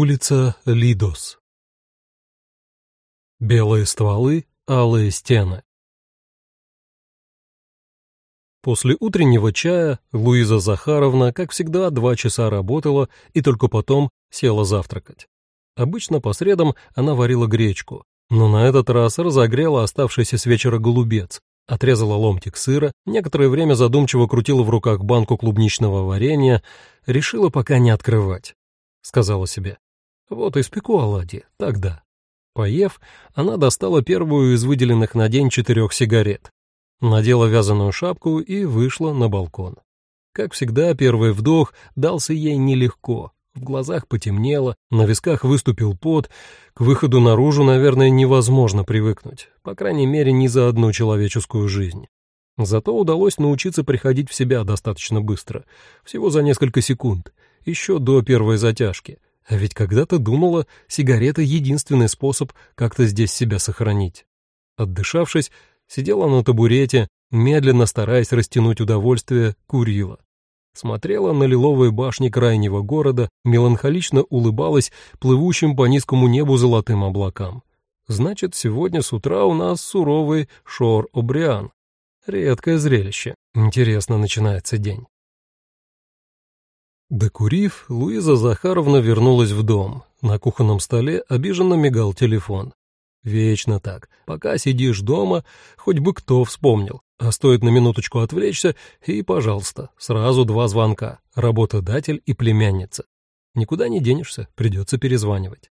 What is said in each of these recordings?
Улица Лидос. Белые стволы, алые стены. После утреннего чая Луиза Захаровна, как всегда, два часа работала и только потом села завтракать. Обычно по средам она варила гречку, но на этот раз разогрела оставшийся с вечера голубец, отрезала ломтик сыра, некоторое время задумчиво крутила в руках банку клубничного варенья, решила пока не открывать сказала себе. Вот испеку оладьи, тогда. Поев, она достала первую из выделенных на день четырех сигарет, надела вязаную шапку и вышла на балкон. Как всегда, первый вдох дался ей нелегко. В глазах потемнело, на висках выступил пот. К выходу наружу, наверное, невозможно привыкнуть, по крайней мере, не за одну человеческую жизнь. Зато удалось научиться приходить в себя достаточно быстро, всего за несколько секунд, еще до первой затяжки. А ведь когда-то думала, сигарета — единственный способ как-то здесь себя сохранить. Отдышавшись, сидела на табурете, медленно стараясь растянуть удовольствие, курила. Смотрела на лиловые башни крайнего города, меланхолично улыбалась плывущим по низкому небу золотым облакам. Значит, сегодня с утра у нас суровый Шор-Обриан. Редкое зрелище. Интересно начинается день. Докурив, Луиза Захаровна вернулась в дом. На кухонном столе обиженно мигал телефон. Вечно так. Пока сидишь дома, хоть бы кто вспомнил. А стоит на минуточку отвлечься, и, пожалуйста, сразу два звонка. Работодатель и племянница. Никуда не денешься, придется перезванивать.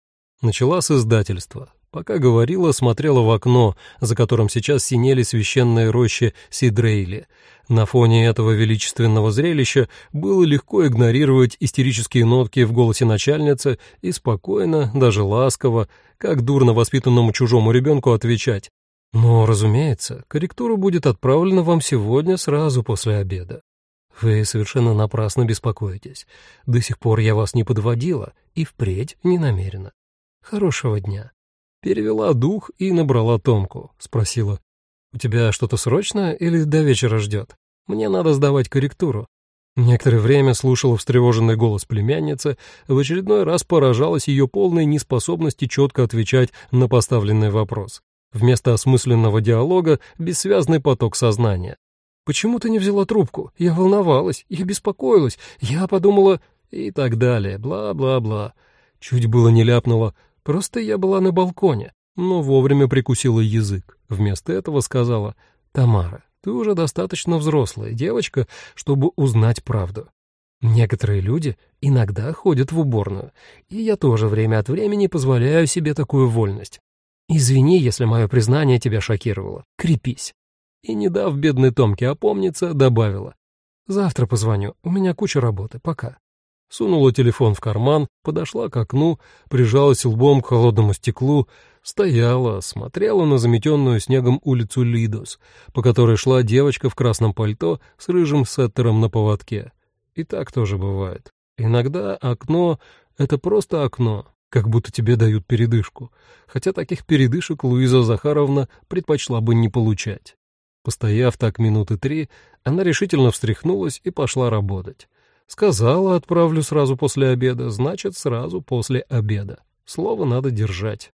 Начала с издательства. Пока говорила, смотрела в окно, за которым сейчас синели священные рощи Сидрейли. На фоне этого величественного зрелища было легко игнорировать истерические нотки в голосе начальницы и спокойно, даже ласково, как дурно воспитанному чужому ребенку отвечать. Но, разумеется, корректура будет отправлена вам сегодня сразу после обеда. Вы совершенно напрасно беспокоитесь. До сих пор я вас не подводила и впредь не намерена. Хорошего дня. Перевела дух и набрала Томку. Спросила, «У тебя что-то срочное или до вечера ждет? Мне надо сдавать корректуру». Некоторое время слушала встревоженный голос племянницы, в очередной раз поражалась ее полной неспособности четко отвечать на поставленный вопрос. Вместо осмысленного диалога — бессвязный поток сознания. «Почему ты не взяла трубку? Я волновалась, я беспокоилась, я подумала...» И так далее, бла-бла-бла. Чуть было не ляпнула. Просто я была на балконе, но вовремя прикусила язык. Вместо этого сказала, «Тамара, ты уже достаточно взрослая девочка, чтобы узнать правду. Некоторые люди иногда ходят в уборную, и я тоже время от времени позволяю себе такую вольность. Извини, если мое признание тебя шокировало. Крепись». И, не дав бедной Томке опомниться, добавила, «Завтра позвоню, у меня куча работы, пока» сунула телефон в карман, подошла к окну, прижалась лбом к холодному стеклу, стояла, смотрела на заметенную снегом улицу Лидос, по которой шла девочка в красном пальто с рыжим сеттером на поводке. И так тоже бывает. Иногда окно — это просто окно, как будто тебе дают передышку, хотя таких передышек Луиза Захаровна предпочла бы не получать. Постояв так минуты три, она решительно встряхнулась и пошла работать. Сказала, отправлю сразу после обеда, значит, сразу после обеда. Слово надо держать.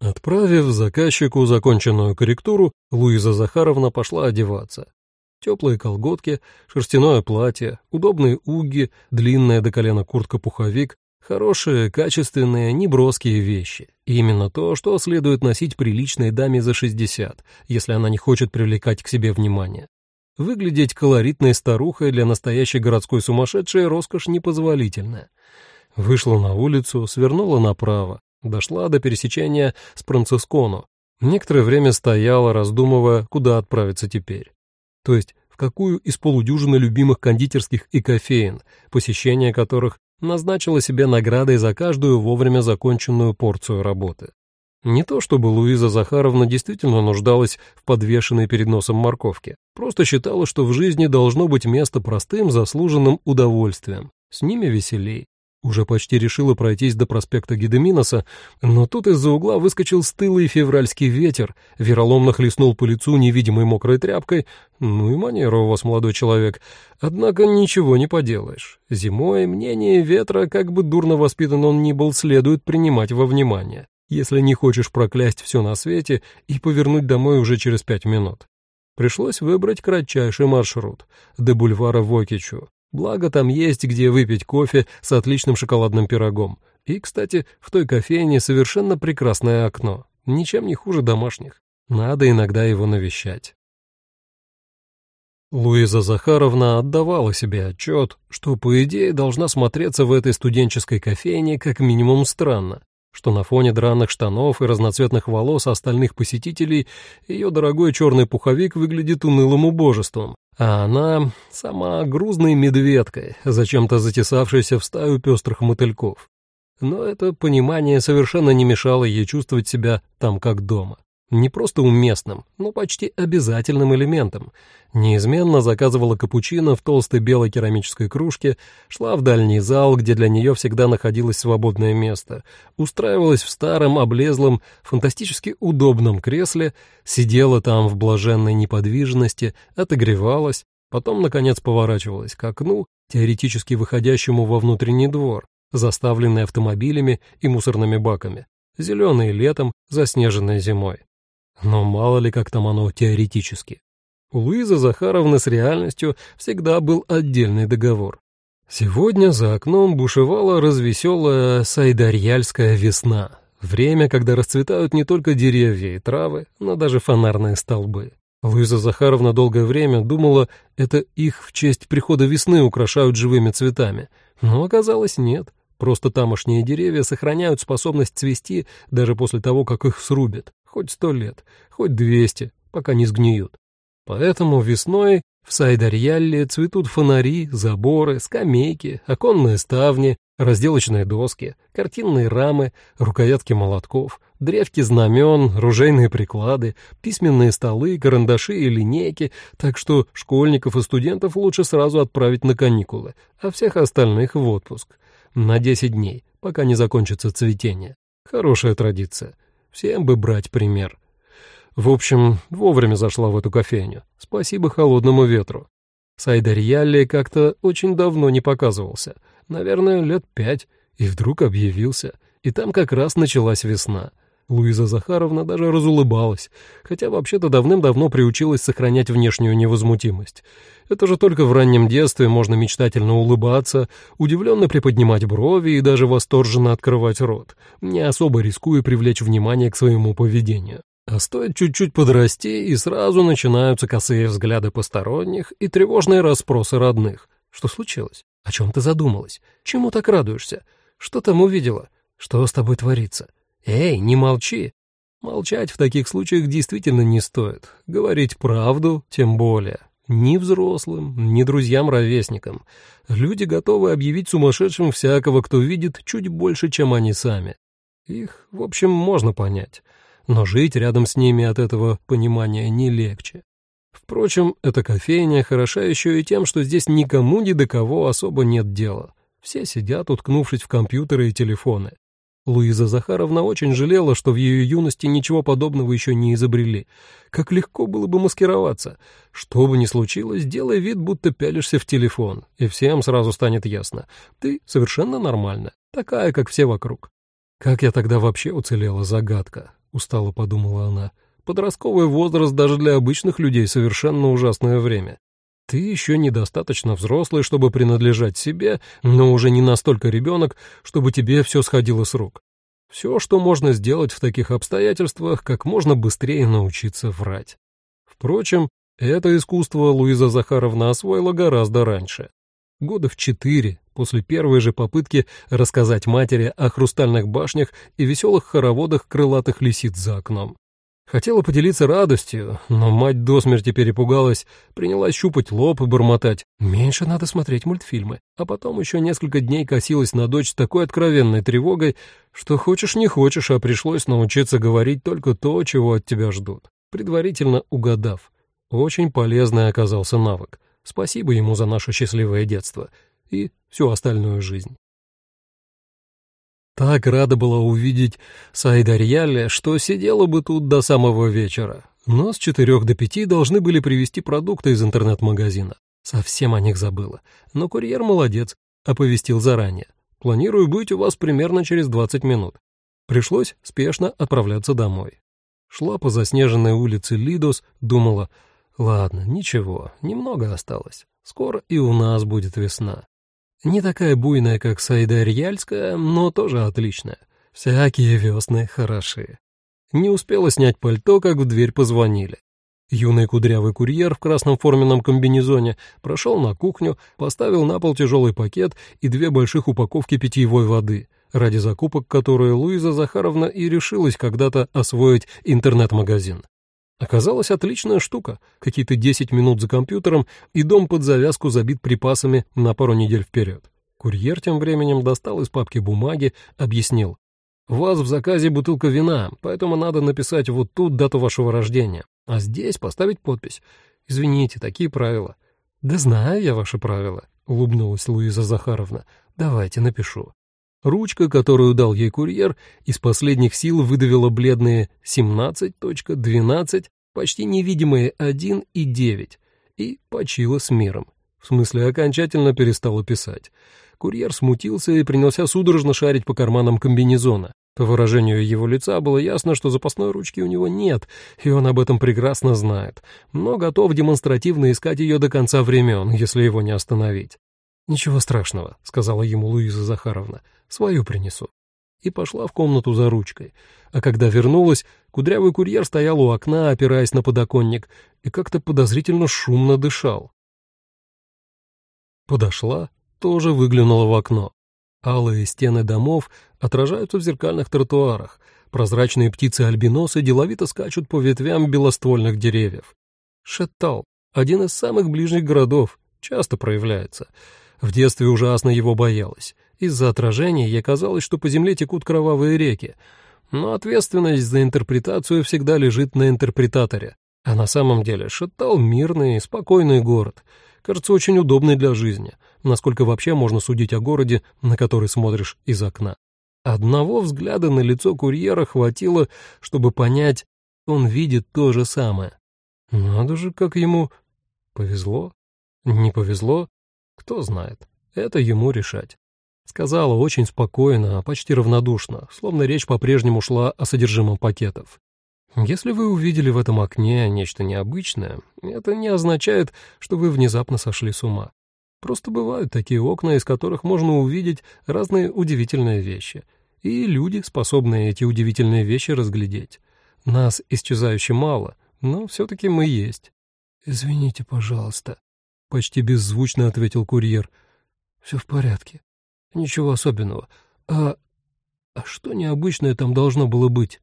Отправив заказчику законченную корректуру, Луиза Захаровна пошла одеваться. Теплые колготки, шерстяное платье, удобные уги, длинная до колена куртка-пуховик, хорошие, качественные, неброские вещи. И именно то, что следует носить приличной даме за 60, если она не хочет привлекать к себе внимание. Выглядеть колоритной старухой для настоящей городской сумасшедшей роскошь непозволительная. Вышла на улицу, свернула направо, дошла до пересечения с Францискону. Некоторое время стояла, раздумывая, куда отправиться теперь. То есть, в какую из полудюжины любимых кондитерских и кофеин, посещение которых назначила себе наградой за каждую вовремя законченную порцию работы. Не то чтобы Луиза Захаровна действительно нуждалась в подвешенной перед носом морковке, просто считала, что в жизни должно быть место простым заслуженным удовольствием, с ними веселей. Уже почти решила пройтись до проспекта Гедеминоса, но тут из-за угла выскочил стылый февральский ветер, вероломно хлестнул по лицу невидимой мокрой тряпкой. Ну и манера у вас, молодой человек. Однако ничего не поделаешь. Зимой мнение ветра, как бы дурно воспитан он ни был, следует принимать во внимание, если не хочешь проклясть все на свете и повернуть домой уже через пять минут. Пришлось выбрать кратчайший маршрут до бульвара Вокичу. Благо там есть где выпить кофе с отличным шоколадным пирогом. И, кстати, в той кофейне совершенно прекрасное окно. Ничем не хуже домашних. Надо иногда его навещать. Луиза Захаровна отдавала себе отчет, что, по идее, должна смотреться в этой студенческой кофейне как минимум странно, что на фоне драных штанов и разноцветных волос остальных посетителей ее дорогой черный пуховик выглядит унылым убожеством, а она сама грузной медведкой, зачем-то затесавшейся в стаю пестрых мотыльков. Но это понимание совершенно не мешало ей чувствовать себя там как дома не просто уместным, но почти обязательным элементом. Неизменно заказывала капучино в толстой белой керамической кружке, шла в дальний зал, где для нее всегда находилось свободное место, устраивалась в старом, облезлом, фантастически удобном кресле, сидела там в блаженной неподвижности, отогревалась, потом, наконец, поворачивалась к окну, теоретически выходящему во внутренний двор, заставленный автомобилями и мусорными баками, зеленый летом, заснеженный зимой. Но мало ли как там оно теоретически. У Луизы Захаровны с реальностью всегда был отдельный договор. Сегодня за окном бушевала развеселая сайдарьяльская весна, время, когда расцветают не только деревья и травы, но даже фонарные столбы. Луиза Захаровна долгое время думала, это их в честь прихода весны украшают живыми цветами, но оказалось нет. Просто тамошние деревья сохраняют способность цвести даже после того, как их срубят. Хоть сто лет, хоть двести, пока не сгниют. Поэтому весной в Сайдарьялле цветут фонари, заборы, скамейки, оконные ставни, разделочные доски, картинные рамы, рукоятки молотков, древки знамен, ружейные приклады, письменные столы, карандаши и линейки, так что школьников и студентов лучше сразу отправить на каникулы, а всех остальных в отпуск. На 10 дней, пока не закончится цветение. Хорошая традиция. Всем бы брать пример. В общем, вовремя зашла в эту кофейню. Спасибо холодному ветру. Сайдарьялли как-то очень давно не показывался. Наверное, лет пять. И вдруг объявился. И там как раз началась весна. Луиза Захаровна даже разулыбалась, хотя вообще-то давным-давно приучилась сохранять внешнюю невозмутимость. Это же только в раннем детстве можно мечтательно улыбаться, удивленно приподнимать брови и даже восторженно открывать рот, не особо рискуя привлечь внимание к своему поведению. А стоит чуть-чуть подрасти, и сразу начинаются косые взгляды посторонних и тревожные расспросы родных. Что случилось? О чем ты задумалась? Чему так радуешься? Что там увидела? Что с тобой творится? «Эй, не молчи!» Молчать в таких случаях действительно не стоит. Говорить правду тем более. Ни взрослым, ни друзьям-ровесникам. Люди готовы объявить сумасшедшим всякого, кто видит чуть больше, чем они сами. Их, в общем, можно понять. Но жить рядом с ними от этого понимания не легче. Впрочем, эта кофейня хороша еще и тем, что здесь никому ни до кого особо нет дела. Все сидят, уткнувшись в компьютеры и телефоны. Луиза Захаровна очень жалела, что в ее юности ничего подобного еще не изобрели. Как легко было бы маскироваться. Что бы ни случилось, делай вид, будто пялишься в телефон, и всем сразу станет ясно. Ты совершенно нормальная, такая, как все вокруг. «Как я тогда вообще уцелела, загадка», — устало подумала она. «Подростковый возраст даже для обычных людей совершенно ужасное время. Ты еще недостаточно взрослый, чтобы принадлежать себе, но уже не настолько ребенок, чтобы тебе все сходило с рук. Все, что можно сделать в таких обстоятельствах, как можно быстрее научиться врать. Впрочем, это искусство Луиза Захаровна освоила гораздо раньше. Года в четыре, после первой же попытки рассказать матери о хрустальных башнях и веселых хороводах крылатых лисиц за окном. Хотела поделиться радостью, но мать до смерти перепугалась, принялась щупать лоб и бормотать. Меньше надо смотреть мультфильмы. А потом еще несколько дней косилась на дочь с такой откровенной тревогой, что хочешь не хочешь, а пришлось научиться говорить только то, чего от тебя ждут, предварительно угадав. Очень полезный оказался навык. Спасибо ему за наше счастливое детство и всю остальную жизнь. Так рада была увидеть Сайдарьяля, что сидела бы тут до самого вечера. Но с четырех до пяти должны были привезти продукты из интернет-магазина. Совсем о них забыла. Но курьер молодец, оповестил заранее. Планирую быть у вас примерно через двадцать минут. Пришлось спешно отправляться домой. Шла по заснеженной улице Лидос, думала, ладно, ничего, немного осталось. Скоро и у нас будет весна. Не такая буйная, как Сайдарьяльская, но тоже отличная. Всякие весны хороши. Не успела снять пальто, как в дверь позвонили. Юный кудрявый курьер в красном форменном комбинезоне прошел на кухню, поставил на пол тяжелый пакет и две больших упаковки питьевой воды, ради закупок которые Луиза Захаровна и решилась когда-то освоить интернет-магазин. Оказалась отличная штука. Какие-то 10 минут за компьютером, и дом под завязку забит припасами на пару недель вперед. Курьер тем временем достал из папки бумаги, объяснил. «У вас в заказе бутылка вина, поэтому надо написать вот тут дату вашего рождения, а здесь поставить подпись. Извините, такие правила». «Да знаю я ваши правила», — улыбнулась Луиза Захаровна. «Давайте напишу». Ручка, которую дал ей курьер, из последних сил выдавила бледные 17.12, почти невидимые 1 и 9, и почила с миром. В смысле, окончательно перестала писать. Курьер смутился и принялся судорожно шарить по карманам комбинезона. По выражению его лица было ясно, что запасной ручки у него нет, и он об этом прекрасно знает, но готов демонстративно искать ее до конца времен, если его не остановить. «Ничего страшного», — сказала ему Луиза Захаровна, — «свою принесу». И пошла в комнату за ручкой. А когда вернулась, кудрявый курьер стоял у окна, опираясь на подоконник, и как-то подозрительно шумно дышал. Подошла, тоже выглянула в окно. Алые стены домов отражаются в зеркальных тротуарах, прозрачные птицы-альбиносы деловито скачут по ветвям белоствольных деревьев. Шеттал — один из самых ближних городов, часто проявляется — в детстве ужасно его боялась. Из-за отражения ей казалось, что по земле текут кровавые реки. Но ответственность за интерпретацию всегда лежит на интерпретаторе. А на самом деле Шаттал — мирный, спокойный город. Кажется, очень удобный для жизни, насколько вообще можно судить о городе, на который смотришь из окна. Одного взгляда на лицо курьера хватило, чтобы понять, он видит то же самое. Надо же, как ему повезло. Не повезло, кто знает, это ему решать. Сказала очень спокойно, почти равнодушно, словно речь по-прежнему шла о содержимом пакетов. Если вы увидели в этом окне нечто необычное, это не означает, что вы внезапно сошли с ума. Просто бывают такие окна, из которых можно увидеть разные удивительные вещи. И люди, способные эти удивительные вещи разглядеть. Нас исчезающе мало, но все-таки мы есть. «Извините, пожалуйста», Почти беззвучно ответил курьер. Все в порядке. Ничего особенного. А... А что необычное там должно было быть?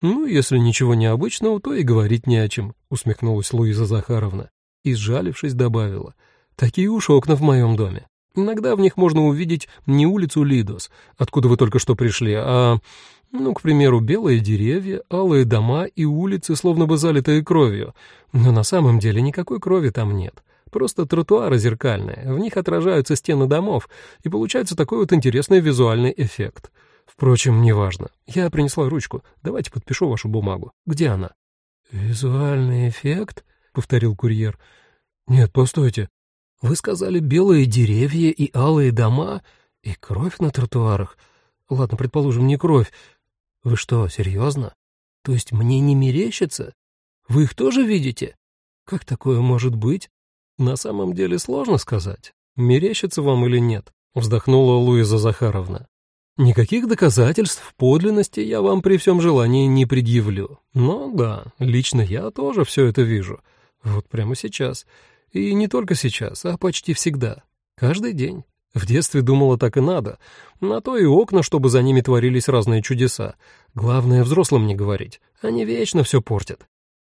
Ну, если ничего необычного, то и говорить не о чем, усмехнулась Луиза Захаровна. И, сжалившись, добавила. Такие уж окна в моем доме. Иногда в них можно увидеть не улицу Лидос, откуда вы только что пришли, а, ну, к примеру, белые деревья, алые дома и улицы, словно бы залитые кровью. Но на самом деле никакой крови там нет. Просто тротуары зеркальные, в них отражаются стены домов, и получается такой вот интересный визуальный эффект. Впрочем, неважно. Я принесла ручку. Давайте подпишу вашу бумагу. Где она? «Визуальный эффект?» — повторил курьер. «Нет, постойте. Вы сказали белые деревья и алые дома, и кровь на тротуарах. Ладно, предположим, не кровь. Вы что, серьезно? То есть мне не мерещится? Вы их тоже видите? Как такое может быть?» На самом деле сложно сказать, мерещится вам или нет, вздохнула Луиза Захаровна. Никаких доказательств подлинности я вам при всем желании не предъявлю. Но да, лично я тоже все это вижу. Вот прямо сейчас. И не только сейчас, а почти всегда. Каждый день. В детстве думала, так и надо. На то и окна, чтобы за ними творились разные чудеса. Главное, взрослым не говорить. Они вечно все портят.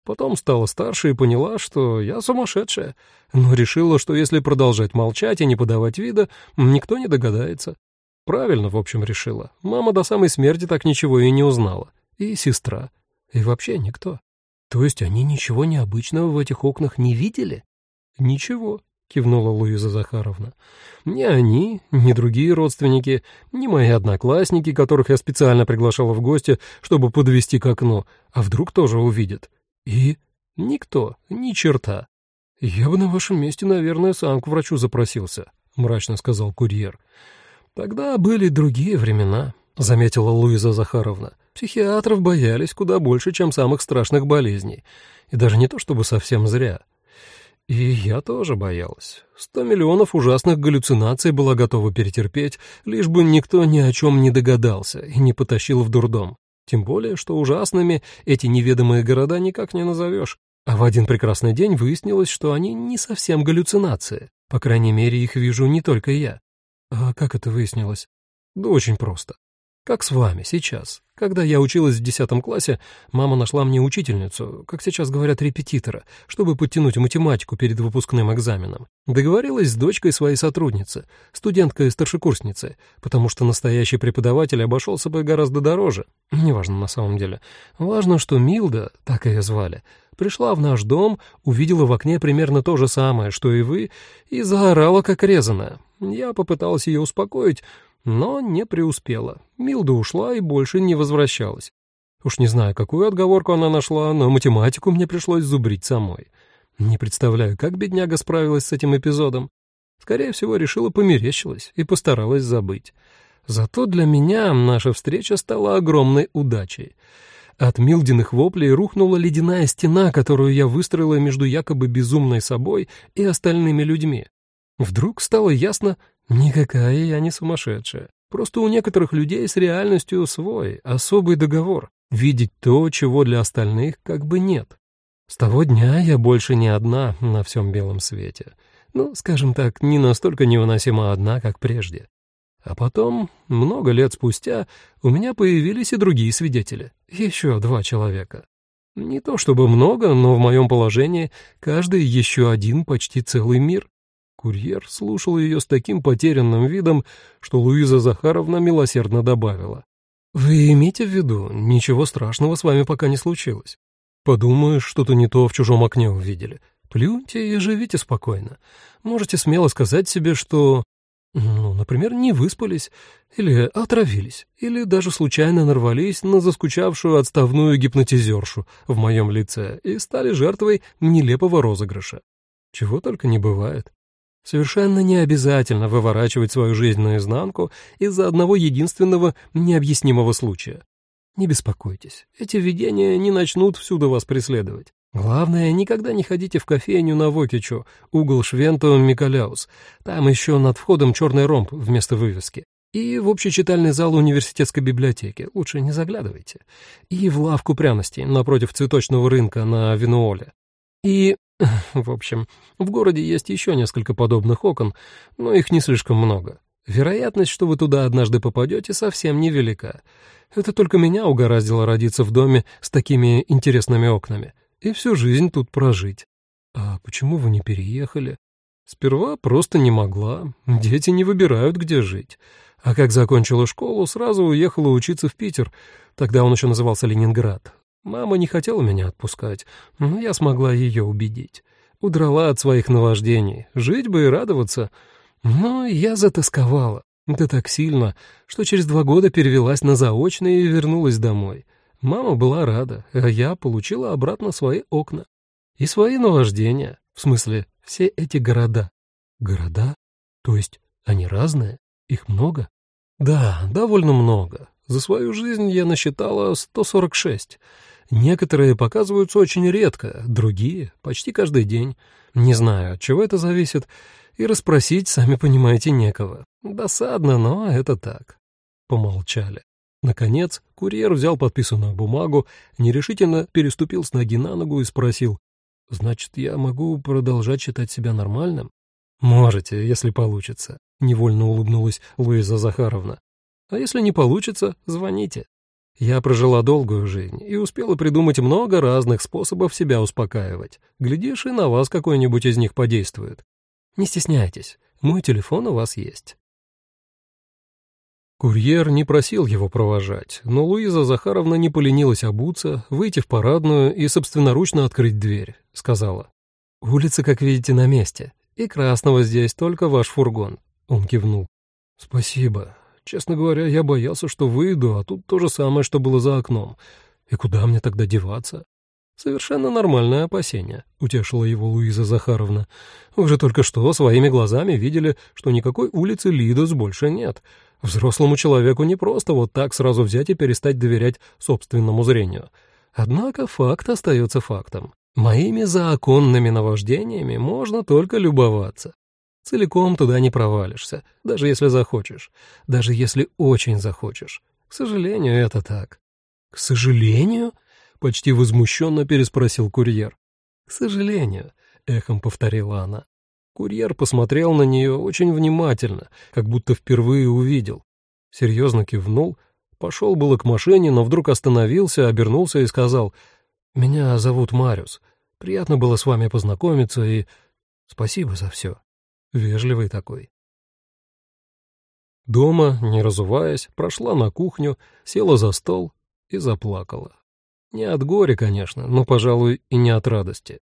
Потом стала старше и поняла, что я сумасшедшая, но решила, что если продолжать молчать и не подавать вида, никто не догадается. Правильно, в общем, решила. Мама до самой смерти так ничего и не узнала. И сестра. И вообще никто. То есть они ничего необычного в этих окнах не видели? Ничего. кивнула Луиза Захаровна. «Ни они, ни другие родственники, ни мои одноклассники, которых я специально приглашала в гости, чтобы подвести к окну, а вдруг тоже увидят. И никто, ни черта. Я бы на вашем месте, наверное, сам к врачу запросился», — мрачно сказал курьер. «Тогда были другие времена», — заметила Луиза Захаровна. «Психиатров боялись куда больше, чем самых страшных болезней. И даже не то чтобы совсем зря. И я тоже боялась. Сто миллионов ужасных галлюцинаций была готова перетерпеть, лишь бы никто ни о чем не догадался и не потащил в дурдом. Тем более, что ужасными эти неведомые города никак не назовешь. А в один прекрасный день выяснилось, что они не совсем галлюцинации. По крайней мере, их вижу не только я. А как это выяснилось? Да очень просто. Как с вами сейчас. Когда я училась в десятом классе, мама нашла мне учительницу, как сейчас говорят, репетитора, чтобы подтянуть математику перед выпускным экзаменом. Договорилась с дочкой своей сотрудницы, студенткой-старшекурсницы, потому что настоящий преподаватель обошелся бы гораздо дороже. Неважно на самом деле. Важно, что Милда, так ее звали, пришла в наш дом, увидела в окне примерно то же самое, что и вы, и заорала, как резаная. Я попыталась ее успокоить, но не преуспела. Милда ушла и больше не возвращалась. Уж не знаю, какую отговорку она нашла, но математику мне пришлось зубрить самой. Не представляю, как бедняга справилась с этим эпизодом. Скорее всего, решила померещилась и постаралась забыть. Зато для меня наша встреча стала огромной удачей. От Милдиных воплей рухнула ледяная стена, которую я выстроила между якобы безумной собой и остальными людьми. Вдруг стало ясно, Никакая я не сумасшедшая. Просто у некоторых людей с реальностью свой, особый договор. Видеть то, чего для остальных как бы нет. С того дня я больше не одна на всем белом свете. Ну, скажем так, не настолько невыносимо одна, как прежде. А потом, много лет спустя, у меня появились и другие свидетели. Еще два человека. Не то чтобы много, но в моем положении каждый еще один почти целый мир. Курьер слушал ее с таким потерянным видом, что Луиза Захаровна милосердно добавила. «Вы имейте в виду, ничего страшного с вами пока не случилось. Подумаешь, что-то не то в чужом окне увидели. Плюньте и живите спокойно. Можете смело сказать себе, что, ну, например, не выспались, или отравились, или даже случайно нарвались на заскучавшую отставную гипнотизершу в моем лице и стали жертвой нелепого розыгрыша. Чего только не бывает. Совершенно не обязательно выворачивать свою жизнь наизнанку из-за одного единственного необъяснимого случая. Не беспокойтесь, эти видения не начнут всюду вас преследовать. Главное, никогда не ходите в кофейню на Вокичу, угол Швенту Миколяус. Там еще над входом черный ромб вместо вывески. И в общечитальный зал университетской библиотеки, лучше не заглядывайте. И в лавку пряностей напротив цветочного рынка на Винуоле. И В общем, в городе есть еще несколько подобных окон, но их не слишком много. Вероятность, что вы туда однажды попадете, совсем невелика. Это только меня угораздило родиться в доме с такими интересными окнами и всю жизнь тут прожить. А почему вы не переехали? Сперва просто не могла. Дети не выбирают, где жить. А как закончила школу, сразу уехала учиться в Питер. Тогда он еще назывался Ленинград. Мама не хотела меня отпускать, но я смогла ее убедить. Удрала от своих наваждений, жить бы и радоваться. Но я затасковала, да так сильно, что через два года перевелась на заочные и вернулась домой. Мама была рада, а я получила обратно свои окна. И свои наваждения, в смысле, все эти города. Города? То есть они разные? Их много? Да, довольно много. За свою жизнь я насчитала 146. Некоторые показываются очень редко, другие — почти каждый день. Не знаю, от чего это зависит, и расспросить, сами понимаете, некого. Досадно, но это так. Помолчали. Наконец, курьер взял подписанную бумагу, нерешительно переступил с ноги на ногу и спросил, «Значит, я могу продолжать считать себя нормальным?» «Можете, если получится», — невольно улыбнулась Луиза Захаровна. «А если не получится, звоните». Я прожила долгую жизнь и успела придумать много разных способов себя успокаивать. Глядишь, и на вас какой-нибудь из них подействует. Не стесняйтесь, мой телефон у вас есть. Курьер не просил его провожать, но Луиза Захаровна не поленилась обуться, выйти в парадную и собственноручно открыть дверь. Сказала, «Улица, как видите, на месте. И красного здесь только ваш фургон», — он кивнул. «Спасибо. Честно говоря, я боялся, что выйду, а тут то же самое, что было за окном. И куда мне тогда деваться?» «Совершенно нормальное опасение», — утешила его Луиза Захаровна. «Вы же только что своими глазами видели, что никакой улицы Лидос больше нет. Взрослому человеку не просто вот так сразу взять и перестать доверять собственному зрению. Однако факт остается фактом. Моими законными наваждениями можно только любоваться. Целиком туда не провалишься, даже если захочешь, даже если очень захочешь. К сожалению, это так. — К сожалению? — почти возмущенно переспросил курьер. — К сожалению, — эхом повторила она. Курьер посмотрел на нее очень внимательно, как будто впервые увидел. Серьезно кивнул, пошел было к машине, но вдруг остановился, обернулся и сказал, «Меня зовут Мариус. Приятно было с вами познакомиться и спасибо за все». Вежливый такой. Дома, не разуваясь, прошла на кухню, села за стол и заплакала. Не от горя, конечно, но, пожалуй, и не от радости.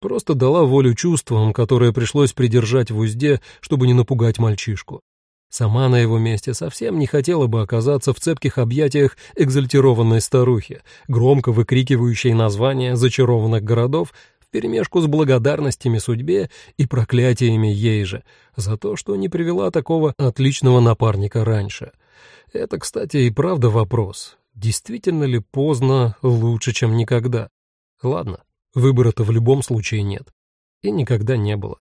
Просто дала волю чувствам, которые пришлось придержать в узде, чтобы не напугать мальчишку. Сама на его месте совсем не хотела бы оказаться в цепких объятиях экзальтированной старухи, громко выкрикивающей названия зачарованных городов вперемешку с благодарностями судьбе и проклятиями ей же за то, что не привела такого отличного напарника раньше. Это, кстати, и правда вопрос. Действительно ли поздно лучше, чем никогда? Ладно, Выбора-то в любом случае нет. И никогда не было.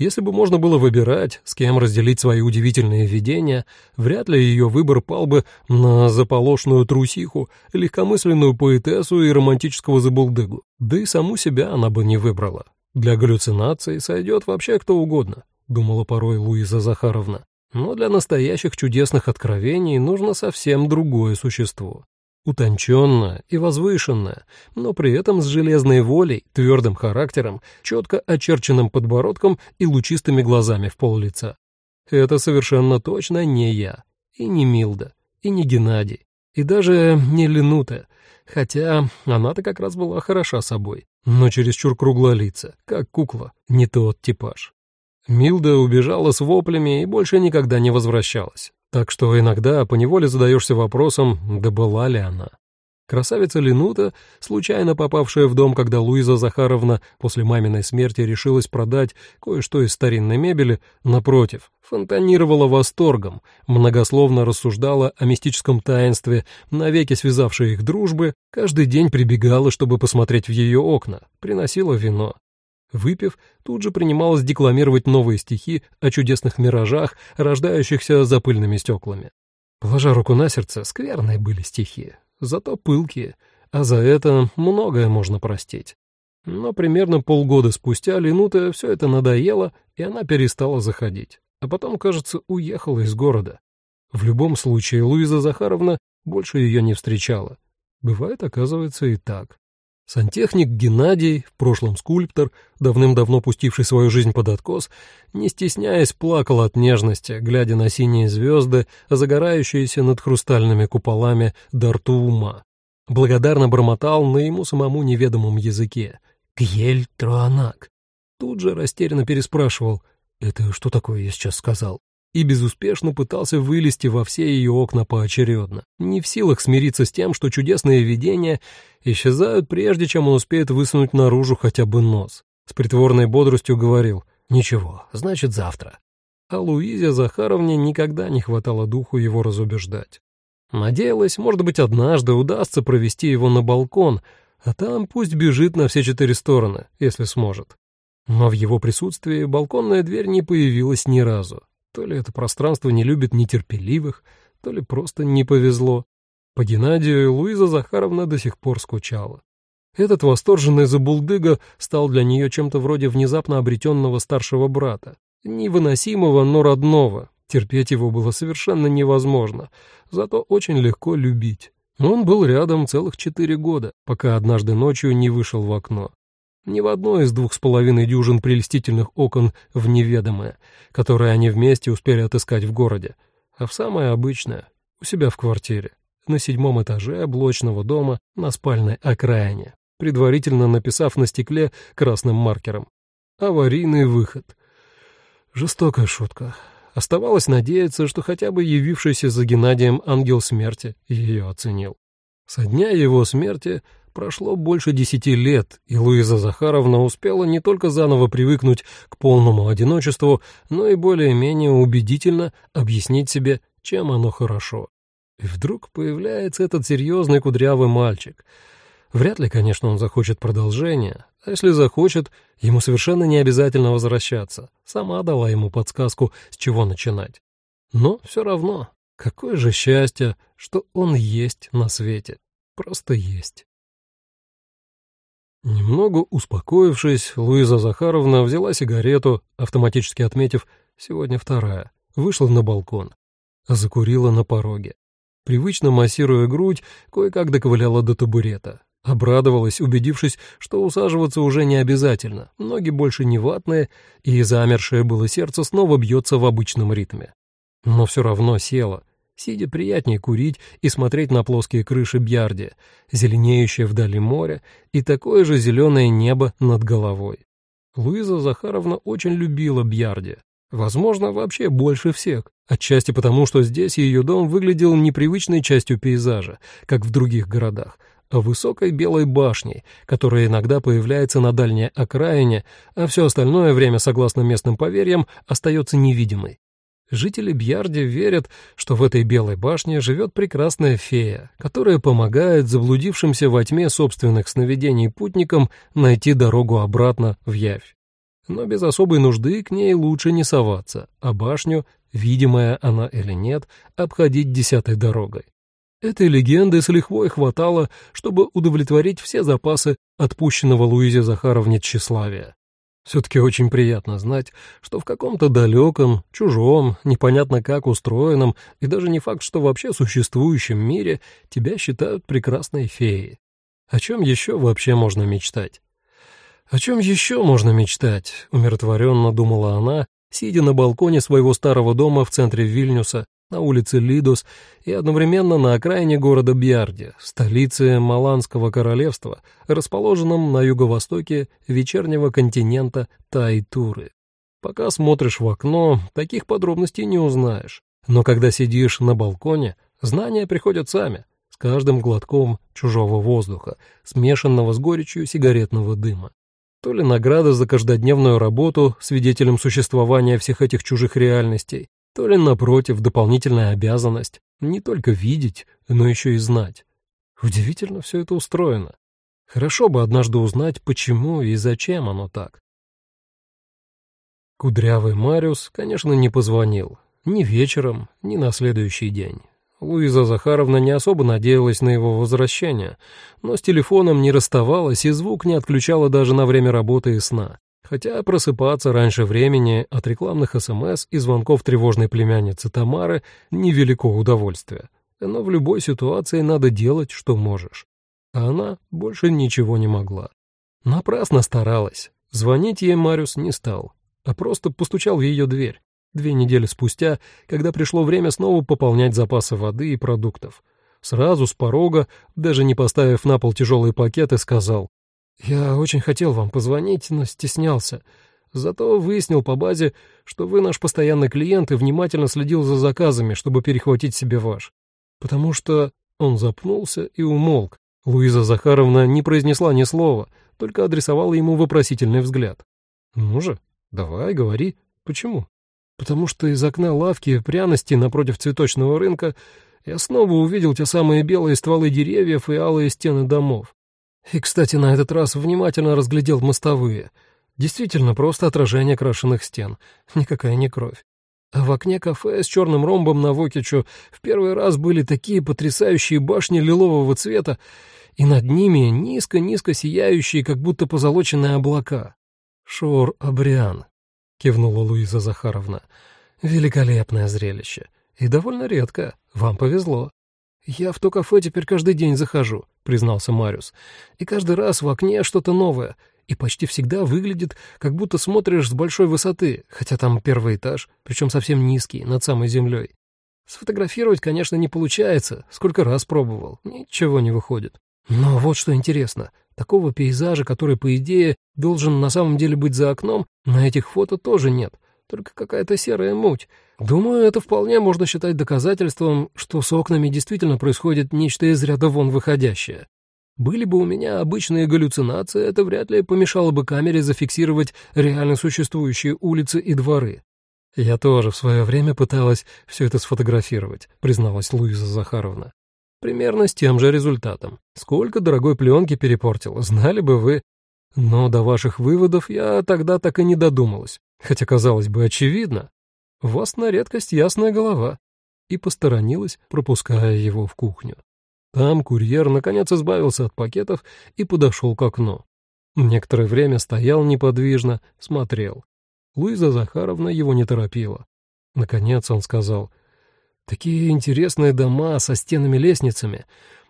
Если бы можно было выбирать, с кем разделить свои удивительные видения, вряд ли ее выбор пал бы на заполошную трусиху, легкомысленную поэтессу и романтического забулдыгу. Да и саму себя она бы не выбрала. Для галлюцинаций сойдет вообще кто угодно, думала порой Луиза Захаровна. Но для настоящих чудесных откровений нужно совсем другое существо утонченная и возвышенная, но при этом с железной волей, твердым характером, четко очерченным подбородком и лучистыми глазами в пол лица. Это совершенно точно не я, и не Милда, и не Геннадий, и даже не Ленута, хотя она-то как раз была хороша собой, но чересчур круглолица, как кукла, не тот типаж. Милда убежала с воплями и больше никогда не возвращалась. Так что иногда поневоле задаешься вопросом, да была ли она. Красавица Ленута, случайно попавшая в дом, когда Луиза Захаровна после маминой смерти решилась продать кое-что из старинной мебели, напротив, фонтанировала восторгом, многословно рассуждала о мистическом таинстве, навеки связавшей их дружбы, каждый день прибегала, чтобы посмотреть в ее окна, приносила вино. Выпив, тут же принималась декламировать новые стихи о чудесных миражах, рождающихся за пыльными стеклами. Положа руку на сердце, скверные были стихи, зато пылкие, а за это многое можно простить. Но примерно полгода спустя Ленуте все это надоело, и она перестала заходить. А потом, кажется, уехала из города. В любом случае, Луиза Захаровна больше ее не встречала. Бывает, оказывается, и так. Сантехник Геннадий, в прошлом скульптор, давным-давно пустивший свою жизнь под откос, не стесняясь, плакал от нежности, глядя на синие звезды, загорающиеся над хрустальными куполами до ума. Благодарно бормотал на ему самому неведомом языке. «Кьель Троанак». Тут же растерянно переспрашивал. «Это что такое я сейчас сказал?» И безуспешно пытался вылезти во все ее окна поочередно, не в силах смириться с тем, что чудесные видения исчезают прежде, чем он успеет высунуть наружу хотя бы нос. С притворной бодростью говорил «Ничего, значит завтра». А Луизе Захаровне никогда не хватало духу его разубеждать. Надеялась, может быть, однажды удастся провести его на балкон, а там пусть бежит на все четыре стороны, если сможет. Но в его присутствии балконная дверь не появилась ни разу. То ли это пространство не любит нетерпеливых, то ли просто не повезло. По Геннадию Луиза Захаровна до сих пор скучала. Этот восторженный забулдыга стал для нее чем-то вроде внезапно обретенного старшего брата. Невыносимого, но родного. Терпеть его было совершенно невозможно, зато очень легко любить. Он был рядом целых четыре года, пока однажды ночью не вышел в окно. Ни в одной из двух с половиной дюжин прелестительных окон в неведомое, которые они вместе успели отыскать в городе, а в самое обычное, у себя в квартире, на седьмом этаже блочного дома на спальной окраине, предварительно написав на стекле красным маркером «Аварийный выход». Жестокая шутка. Оставалось надеяться, что хотя бы явившийся за Геннадием ангел смерти ее оценил. Со дня его смерти прошло больше десяти лет, и Луиза Захаровна успела не только заново привыкнуть к полному одиночеству, но и более-менее убедительно объяснить себе, чем оно хорошо. И вдруг появляется этот серьезный кудрявый мальчик. Вряд ли, конечно, он захочет продолжения, а если захочет, ему совершенно не обязательно возвращаться. Сама дала ему подсказку, с чего начинать. Но все равно, какое же счастье, что он есть на свете. Просто есть. Немного успокоившись, Луиза Захаровна взяла сигарету, автоматически отметив «сегодня вторая», вышла на балкон, закурила на пороге. Привычно массируя грудь, кое-как доковыляла до табурета. Обрадовалась, убедившись, что усаживаться уже не обязательно, ноги больше не ватные, и замершее было сердце снова бьется в обычном ритме. Но все равно села. Сидя приятнее курить и смотреть на плоские крыши Бьярди, зеленеющее вдали море и такое же зеленое небо над головой. Луиза Захаровна очень любила Бьярди. Возможно, вообще больше всех. Отчасти потому, что здесь ее дом выглядел непривычной частью пейзажа, как в других городах, высокой белой башней, которая иногда появляется на дальней окраине, а все остальное время, согласно местным поверьям, остается невидимой. Жители Бьярди верят, что в этой белой башне живет прекрасная фея, которая помогает заблудившимся во тьме собственных сновидений путникам найти дорогу обратно в Явь. Но без особой нужды к ней лучше не соваться, а башню, видимая она или нет, обходить десятой дорогой. Этой легенды с лихвой хватало, чтобы удовлетворить все запасы отпущенного Луизе Захаровне тщеславия. Все-таки очень приятно знать, что в каком-то далеком, чужом, непонятно как устроенном и даже не факт, что вообще существующем мире тебя считают прекрасной феей. О чем еще вообще можно мечтать? О чем еще можно мечтать? Умиротворенно думала она, сидя на балконе своего старого дома в центре Вильнюса на улице Лидус и одновременно на окраине города Бьярди, столице Маланского королевства, расположенном на юго-востоке вечернего континента Тайтуры. Пока смотришь в окно, таких подробностей не узнаешь. Но когда сидишь на балконе, знания приходят сами, с каждым глотком чужого воздуха, смешанного с горечью сигаретного дыма. То ли награда за каждодневную работу, свидетелем существования всех этих чужих реальностей, то ли, напротив, дополнительная обязанность не только видеть, но еще и знать. Удивительно все это устроено. Хорошо бы однажды узнать, почему и зачем оно так. Кудрявый Мариус, конечно, не позвонил. Ни вечером, ни на следующий день. Луиза Захаровна не особо надеялась на его возвращение, но с телефоном не расставалась и звук не отключала даже на время работы и сна. Хотя просыпаться раньше времени от рекламных СМС и звонков тревожной племянницы Тамары — невелико удовольствие. Но в любой ситуации надо делать, что можешь. А она больше ничего не могла. Напрасно старалась. Звонить ей Мариус не стал, а просто постучал в ее дверь. Две недели спустя, когда пришло время снова пополнять запасы воды и продуктов. Сразу с порога, даже не поставив на пол тяжелые пакеты, сказал «Я очень хотел вам позвонить, но стеснялся. Зато выяснил по базе, что вы наш постоянный клиент и внимательно следил за заказами, чтобы перехватить себе ваш. Потому что...» Он запнулся и умолк. Луиза Захаровна не произнесла ни слова, только адресовала ему вопросительный взгляд. «Ну же, давай, говори. Почему?» «Потому что из окна лавки пряности напротив цветочного рынка я снова увидел те самые белые стволы деревьев и алые стены домов. И, кстати, на этот раз внимательно разглядел мостовые. Действительно, просто отражение крашеных стен. Никакая не кровь. А в окне кафе с черным ромбом на Вокичу в первый раз были такие потрясающие башни лилового цвета, и над ними низко-низко сияющие, как будто позолоченные облака. «Шор Абриан», — кивнула Луиза Захаровна. «Великолепное зрелище. И довольно редко. Вам повезло». «Я в то кафе теперь каждый день захожу», — признался Мариус. «И каждый раз в окне что-то новое, и почти всегда выглядит, как будто смотришь с большой высоты, хотя там первый этаж, причем совсем низкий, над самой землей. Сфотографировать, конечно, не получается, сколько раз пробовал, ничего не выходит. Но вот что интересно, такого пейзажа, который, по идее, должен на самом деле быть за окном, на этих фото тоже нет. Только какая-то серая муть. Думаю, это вполне можно считать доказательством, что с окнами действительно происходит нечто из ряда вон выходящее. Были бы у меня обычные галлюцинации, это вряд ли помешало бы камере зафиксировать реально существующие улицы и дворы. «Я тоже в свое время пыталась все это сфотографировать», — призналась Луиза Захаровна. «Примерно с тем же результатом. Сколько дорогой пленки перепортил, знали бы вы. Но до ваших выводов я тогда так и не додумалась, хотя, казалось бы, очевидно. У вас на редкость ясная голова». И посторонилась, пропуская его в кухню. Там курьер наконец избавился от пакетов и подошел к окну. Некоторое время стоял неподвижно, смотрел. Луиза Захаровна его не торопила. Наконец он сказал, «Такие интересные дома со стенами-лестницами,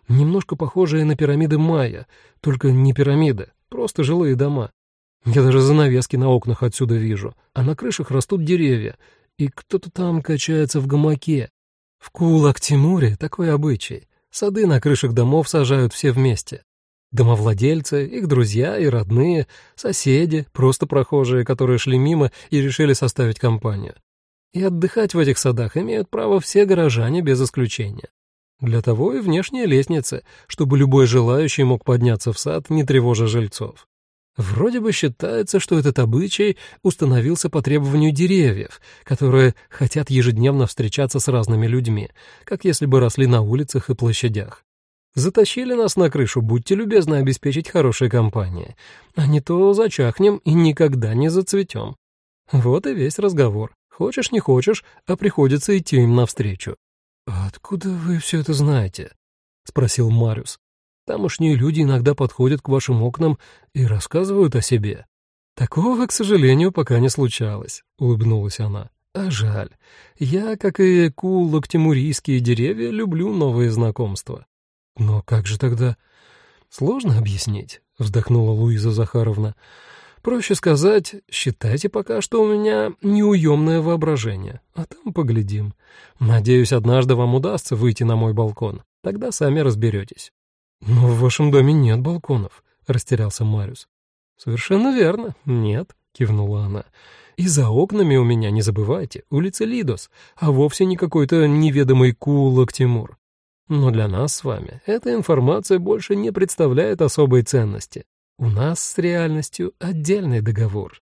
немножко похожие на пирамиды Майя, только не пирамиды, просто жилые дома. Я даже занавески на окнах отсюда вижу, а на крышах растут деревья, и кто-то там качается в гамаке. В Кулак-Тимуре такой обычай. Сады на крышах домов сажают все вместе. Домовладельцы, их друзья и родные, соседи, просто прохожие, которые шли мимо и решили составить компанию. И отдыхать в этих садах имеют право все горожане без исключения. Для того и внешние лестницы, чтобы любой желающий мог подняться в сад, не тревожа жильцов. Вроде бы считается, что этот обычай установился по требованию деревьев, которые хотят ежедневно встречаться с разными людьми, как если бы росли на улицах и площадях. Затащили нас на крышу, будьте любезны обеспечить хорошей компанией, а не то зачахнем и никогда не зацветем. Вот и весь разговор. Хочешь, не хочешь, а приходится идти им навстречу. «Откуда вы все это знаете?» — спросил Мариус. «Тамошние люди иногда подходят к вашим окнам и рассказывают о себе». «Такого, к сожалению, пока не случалось», — улыбнулась она. «А жаль. Я, как и кулактимурийские деревья, люблю новые знакомства. «Но как же тогда...» «Сложно объяснить», — вздохнула Луиза Захаровна. «Проще сказать, считайте пока, что у меня неуемное воображение, а там поглядим. Надеюсь, однажды вам удастся выйти на мой балкон, тогда сами разберетесь». «Но в вашем доме нет балконов», — растерялся Мариус. «Совершенно верно, нет», — кивнула она. «И за окнами у меня, не забывайте, улица Лидос, а вовсе не какой-то неведомый кулак Тимур. Но для нас с вами эта информация больше не представляет особой ценности. У нас с реальностью отдельный договор.